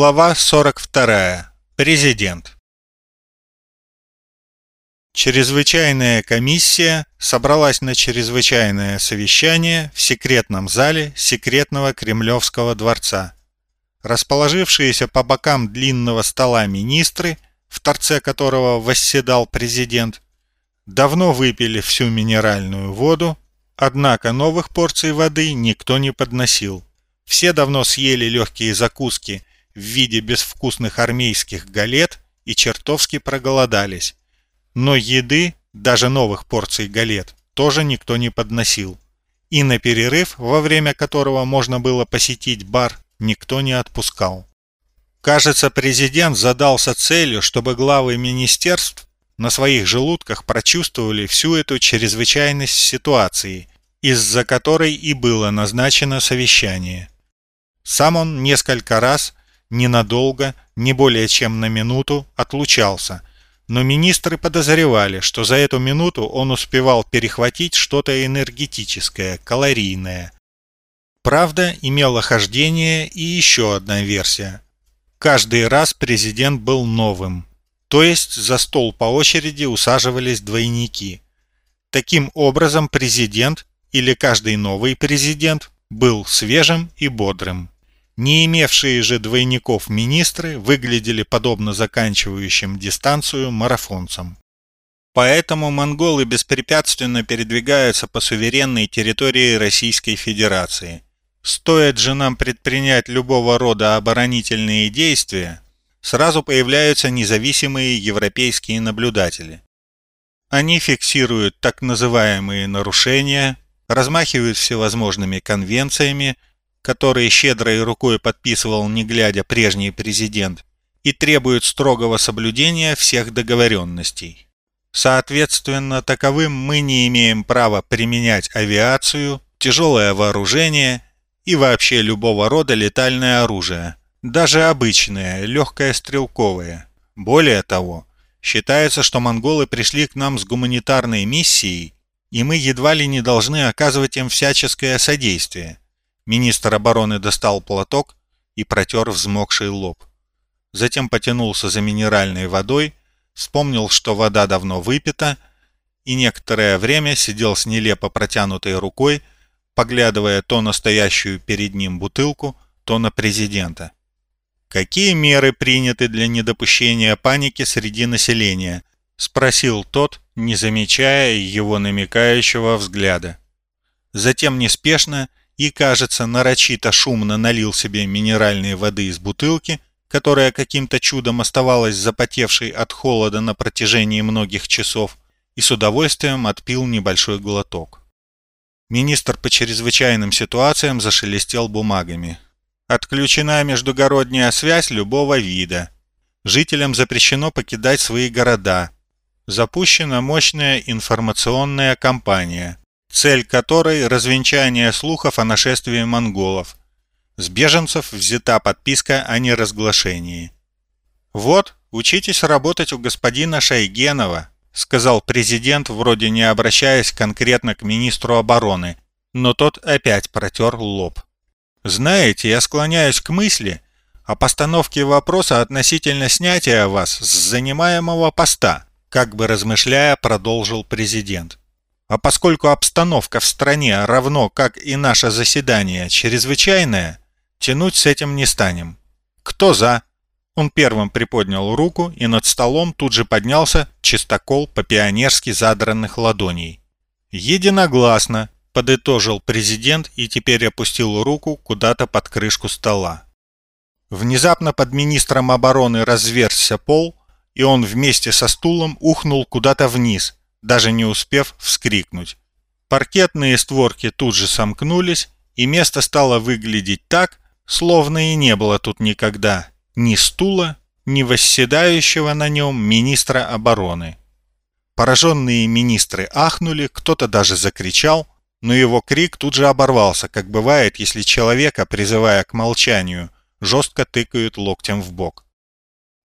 Глава 42. Президент. Чрезвычайная комиссия собралась на чрезвычайное совещание в секретном зале секретного Кремлевского дворца. Расположившиеся по бокам длинного стола министры, в торце которого восседал президент, давно выпили всю минеральную воду, однако новых порций воды никто не подносил. Все давно съели легкие закуски в виде безвкусных армейских галет и чертовски проголодались. Но еды, даже новых порций галет, тоже никто не подносил. И на перерыв, во время которого можно было посетить бар, никто не отпускал. Кажется, президент задался целью, чтобы главы министерств на своих желудках прочувствовали всю эту чрезвычайность ситуации, из-за которой и было назначено совещание. Сам он несколько раз ненадолго, не более чем на минуту, отлучался, но министры подозревали, что за эту минуту он успевал перехватить что-то энергетическое, калорийное. Правда, имела хождение и еще одна версия. Каждый раз президент был новым, то есть за стол по очереди усаживались двойники. Таким образом, президент или каждый новый президент был свежим и бодрым. Не имевшие же двойников министры выглядели подобно заканчивающим дистанцию марафонцам. Поэтому монголы беспрепятственно передвигаются по суверенной территории Российской Федерации. Стоит же нам предпринять любого рода оборонительные действия, сразу появляются независимые европейские наблюдатели. Они фиксируют так называемые нарушения, размахивают всевозможными конвенциями, которые щедрой рукой подписывал не глядя прежний президент, и требует строгого соблюдения всех договоренностей. Соответственно, таковым мы не имеем права применять авиацию, тяжелое вооружение и вообще любого рода летальное оружие, даже обычное, легкое стрелковое. Более того, считается, что монголы пришли к нам с гуманитарной миссией, и мы едва ли не должны оказывать им всяческое содействие – Министр обороны достал платок и протер взмокший лоб. Затем потянулся за минеральной водой, вспомнил, что вода давно выпита, и некоторое время сидел с нелепо протянутой рукой, поглядывая то на стоящую перед ним бутылку, то на президента. «Какие меры приняты для недопущения паники среди населения?» – спросил тот, не замечая его намекающего взгляда. Затем неспешно и, кажется, нарочито шумно налил себе минеральной воды из бутылки, которая каким-то чудом оставалась запотевшей от холода на протяжении многих часов, и с удовольствием отпил небольшой глоток. Министр по чрезвычайным ситуациям зашелестел бумагами. Отключена междугородняя связь любого вида. Жителям запрещено покидать свои города. Запущена мощная информационная кампания цель которой – развенчание слухов о нашествии монголов. С беженцев взята подписка о неразглашении. «Вот, учитесь работать у господина Шайгенова», сказал президент, вроде не обращаясь конкретно к министру обороны, но тот опять протер лоб. «Знаете, я склоняюсь к мысли о постановке вопроса относительно снятия вас с занимаемого поста», как бы размышляя, продолжил президент. А поскольку обстановка в стране равно как и наше заседание чрезвычайная, тянуть с этим не станем. Кто за? Он первым приподнял руку, и над столом тут же поднялся чистокол по-пионерски задранных ладоней. «Единогласно», – подытожил президент и теперь опустил руку куда-то под крышку стола. Внезапно под министром обороны разверзся пол, и он вместе со стулом ухнул куда-то вниз, даже не успев вскрикнуть. Паркетные створки тут же сомкнулись, и место стало выглядеть так, словно и не было тут никогда ни стула, ни восседающего на нем министра обороны. Пораженные министры ахнули, кто-то даже закричал, но его крик тут же оборвался, как бывает, если человека, призывая к молчанию, жестко тыкают локтем в бок.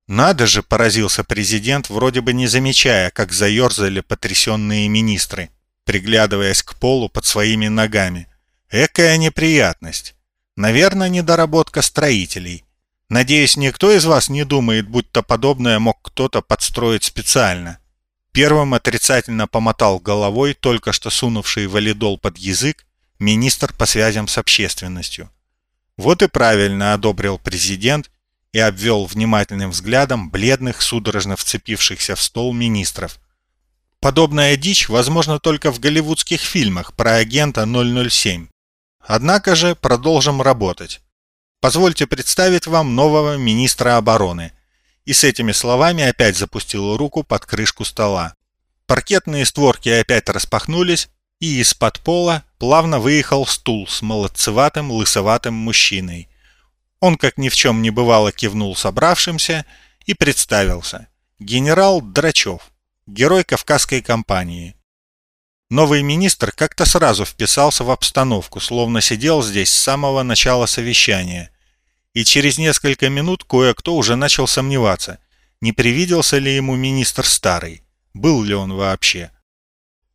«Надо же!» – поразился президент, вроде бы не замечая, как заерзали потрясенные министры, приглядываясь к полу под своими ногами. «Экая неприятность! Наверное, недоработка строителей. Надеюсь, никто из вас не думает, будто подобное мог кто-то подстроить специально. Первым отрицательно помотал головой только что сунувший валидол под язык министр по связям с общественностью. Вот и правильно одобрил президент и обвел внимательным взглядом бледных, судорожно вцепившихся в стол министров. Подобная дичь возможна только в голливудских фильмах про агента 007. Однако же продолжим работать. Позвольте представить вам нового министра обороны. И с этими словами опять запустил руку под крышку стола. Паркетные створки опять распахнулись, и из-под пола плавно выехал стул с молодцеватым лысоватым мужчиной. Он, как ни в чем не бывало, кивнул собравшимся и представился. Генерал Драчев, герой Кавказской кампании. Новый министр как-то сразу вписался в обстановку, словно сидел здесь с самого начала совещания и через несколько минут кое-кто уже начал сомневаться, не привиделся ли ему министр старый, был ли он вообще.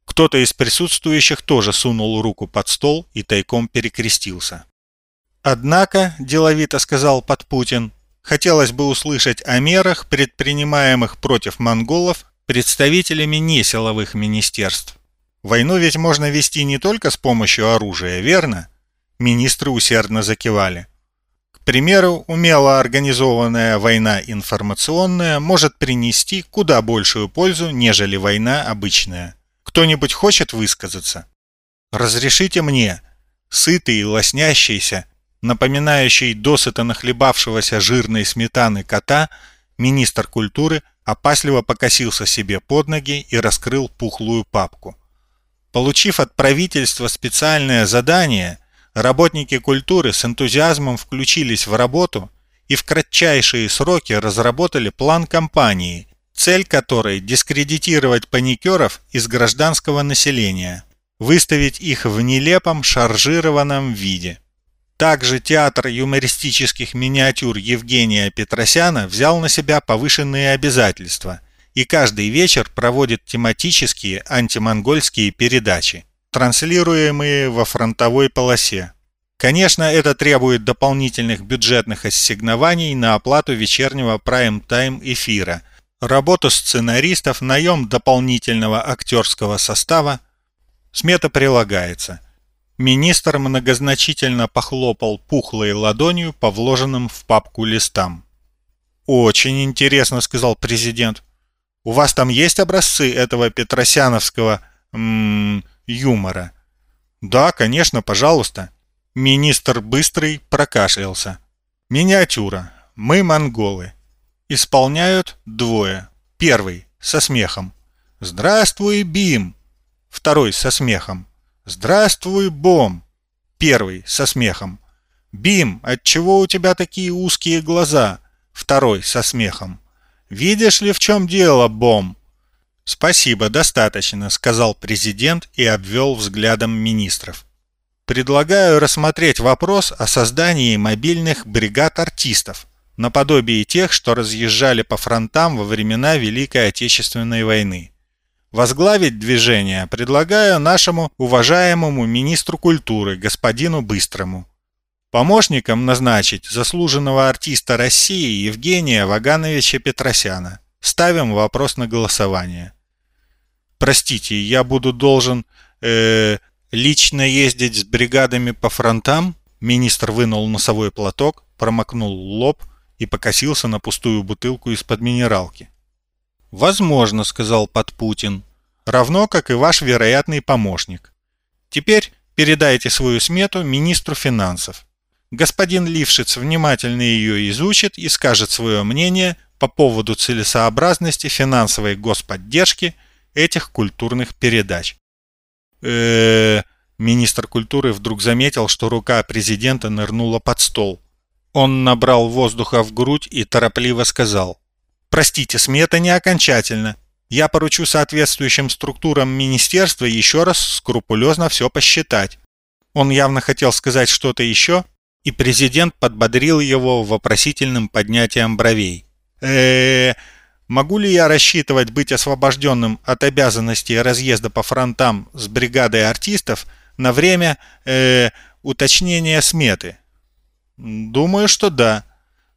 Кто-то из присутствующих тоже сунул руку под стол и тайком перекрестился. Однако, деловито сказал Подпутин, хотелось бы услышать о мерах, предпринимаемых против монголов представителями несиловых министерств. Войну ведь можно вести не только с помощью оружия, верно? Министры усердно закивали примеру, умело организованная война информационная может принести куда большую пользу, нежели война обычная. Кто-нибудь хочет высказаться? Разрешите мне, сытый и лоснящийся, напоминающий досыта нахлебавшегося жирной сметаны кота, министр культуры опасливо покосился себе под ноги и раскрыл пухлую папку. Получив от правительства специальное задание – Работники культуры с энтузиазмом включились в работу и в кратчайшие сроки разработали план кампании, цель которой – дискредитировать паникеров из гражданского населения, выставить их в нелепом шаржированном виде. Также театр юмористических миниатюр Евгения Петросяна взял на себя повышенные обязательства и каждый вечер проводит тематические антимонгольские передачи транслируемые во фронтовой полосе. Конечно, это требует дополнительных бюджетных ассигнований на оплату вечернего прайм-тайм эфира, работу сценаристов, наем дополнительного актерского состава. Смета прилагается. Министр многозначительно похлопал пухлой ладонью по вложенным в папку листам. «Очень интересно», — сказал президент. «У вас там есть образцы этого петросяновского... М юмора. «Да, конечно, пожалуйста». Министр Быстрый прокашлялся. «Миниатюра. Мы монголы. Исполняют двое. Первый – со смехом. «Здравствуй, Бим!» Второй – со смехом. «Здравствуй, Бом!» Первый – со смехом. «Бим, отчего у тебя такие узкие глаза?» Второй – со смехом. «Видишь ли, в чем дело, Бом?» «Спасибо, достаточно», — сказал президент и обвел взглядом министров. «Предлагаю рассмотреть вопрос о создании мобильных бригад артистов, наподобие тех, что разъезжали по фронтам во времена Великой Отечественной войны. Возглавить движение предлагаю нашему уважаемому министру культуры, господину Быстрому. Помощником назначить заслуженного артиста России Евгения Вагановича Петросяна. Ставим вопрос на голосование. Простите, я буду должен э, лично ездить с бригадами по фронтам? Министр вынул носовой платок, промокнул лоб и покосился на пустую бутылку из-под минералки. «Возможно», — сказал Подпутин, — «равно как и ваш вероятный помощник. Теперь передайте свою смету министру финансов. Господин Лившиц внимательно ее изучит и скажет свое мнение по поводу целесообразности финансовой господдержки – этих культурных передач. э Министр культуры вдруг заметил, что рука президента нырнула под стол. Он набрал воздуха в грудь и торопливо сказал. «Простите, смета не окончательна. Я поручу соответствующим структурам министерства еще раз скрупулезно все посчитать». Он явно хотел сказать что-то еще, и президент подбодрил его вопросительным поднятием бровей. э, -э Могу ли я рассчитывать быть освобожденным от обязанностей разъезда по фронтам с бригадой артистов на время э, уточнения сметы? Думаю, что да.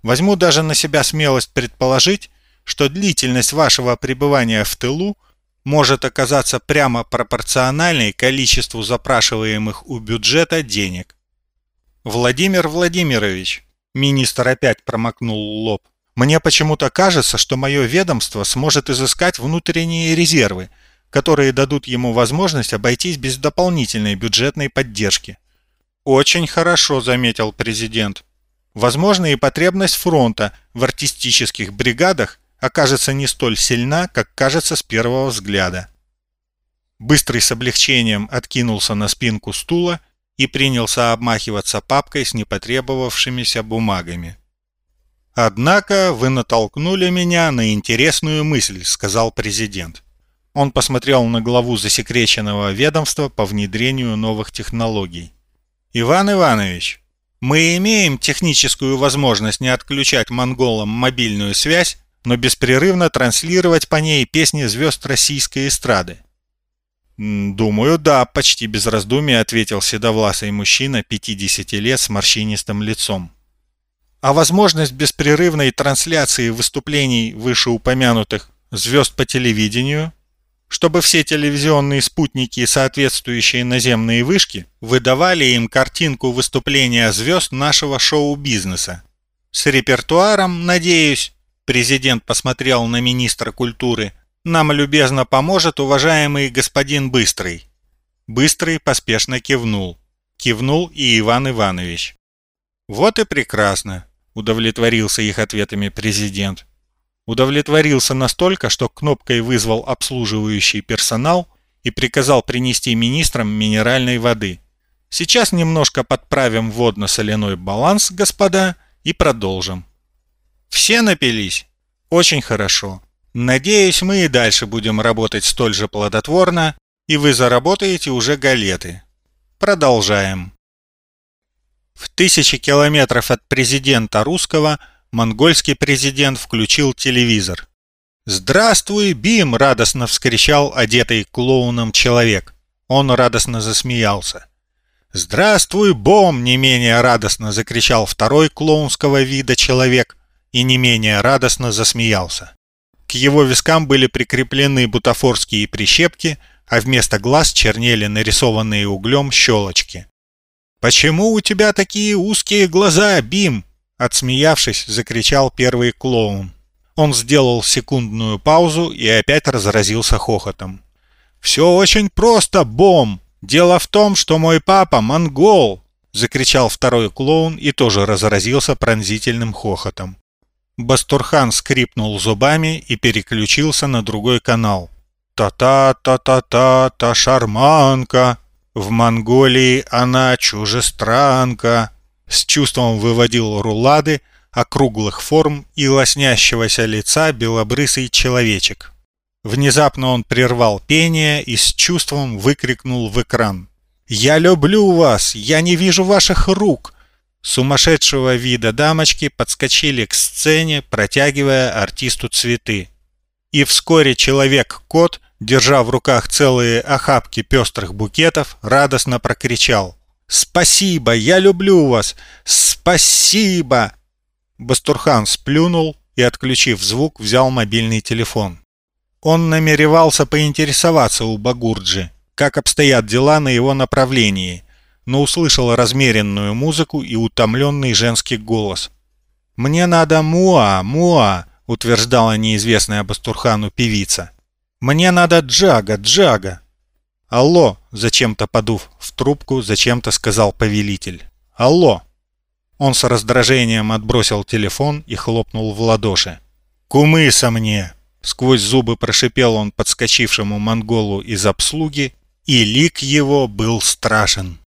Возьму даже на себя смелость предположить, что длительность вашего пребывания в тылу может оказаться прямо пропорциональной количеству запрашиваемых у бюджета денег. Владимир Владимирович, министр опять промокнул лоб, мне почему-то кажется, что мое ведомство сможет изыскать внутренние резервы, которые дадут ему возможность обойтись без дополнительной бюджетной поддержки. Очень хорошо, заметил президент. Возможно, и потребность фронта в артистических бригадах окажется не столь сильна, как кажется с первого взгляда. Быстрый с облегчением откинулся на спинку стула и принялся обмахиваться папкой с непотребовавшимися бумагами. «Однако вы натолкнули меня на интересную мысль», — сказал президент. Он посмотрел на главу засекреченного ведомства по внедрению новых технологий. «Иван Иванович, мы имеем техническую возможность не отключать монголам мобильную связь, но беспрерывно транслировать по ней песни звезд российской эстрады. «Думаю, да», — почти без раздумий ответил седовласый мужчина 50 лет с морщинистым лицом. А возможность беспрерывной трансляции выступлений вышеупомянутых звезд по телевидению, чтобы все телевизионные спутники и соответствующие наземные вышки выдавали им картинку выступления звезд нашего шоу-бизнеса. С репертуаром, надеюсь, Президент посмотрел на министра культуры. «Нам любезно поможет уважаемый господин Быстрый». Быстрый поспешно кивнул. Кивнул и Иван Иванович. «Вот и прекрасно», – удовлетворился их ответами президент. Удовлетворился настолько, что кнопкой вызвал обслуживающий персонал и приказал принести министрам минеральной воды. Сейчас немножко подправим водно-соляной баланс, господа, и продолжим. Все напились? Очень хорошо. Надеюсь, мы и дальше будем работать столь же плодотворно, и вы заработаете уже галеты. Продолжаем. В тысячи километров от президента русского монгольский президент включил телевизор. «Здравствуй, Бим!» – радостно вскричал одетый клоуном человек. Он радостно засмеялся. «Здравствуй, Бом!» – не менее радостно закричал второй клоунского вида человек и не менее радостно засмеялся. К его вискам были прикреплены бутафорские прищепки, а вместо глаз чернели нарисованные углем щелочки. «Почему у тебя такие узкие глаза, Бим?» Отсмеявшись, закричал первый клоун. Он сделал секундную паузу и опять разразился хохотом. «Все очень просто, Бом! Дело в том, что мой папа монгол!» Закричал второй клоун и тоже разразился пронзительным хохотом. Бастурхан скрипнул зубами и переключился на другой канал. «Та-та-та-та-та-та шарманка! В Монголии она чужестранка!» С чувством выводил рулады округлых форм и лоснящегося лица белобрысый человечек. Внезапно он прервал пение и с чувством выкрикнул в экран. «Я люблю вас! Я не вижу ваших рук! Сумасшедшего вида дамочки подскочили к сцене, протягивая артисту цветы. И вскоре человек-кот, держа в руках целые охапки пестрых букетов, радостно прокричал «Спасибо! Я люблю вас! Спасибо!» Бастурхан сплюнул и, отключив звук, взял мобильный телефон. Он намеревался поинтересоваться у Багурджи, как обстоят дела на его направлении – но услышала размеренную музыку и утомленный женский голос. «Мне надо муа, муа», — утверждала неизвестная Бастурхану певица. «Мне надо джага, джага». «Алло», — зачем-то подув в трубку, зачем-то сказал повелитель. «Алло». Он с раздражением отбросил телефон и хлопнул в ладоши. «Кумыса мне!» Сквозь зубы прошипел он подскочившему монголу из обслуги, и лик его был страшен.